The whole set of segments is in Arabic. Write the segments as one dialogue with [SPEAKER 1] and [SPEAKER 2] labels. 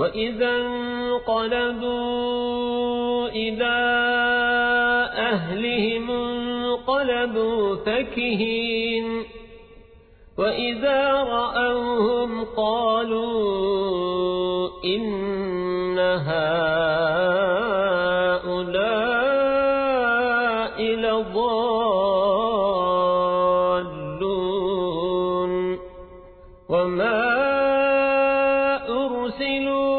[SPEAKER 1] وإذا انقلبوا إلى أهلهم انقلبوا فكهين. وإذا رأوهم قالوا إن هؤلاء لضالون. وما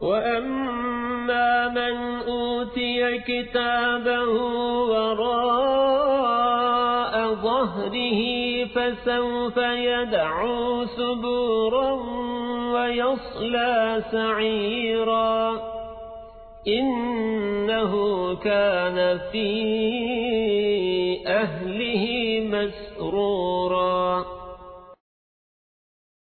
[SPEAKER 1] وأما من أوتي كتابه وراء ظهره فسوف يدعو سبورا ويصلى سعيرا إنه كان في أهله مسرورا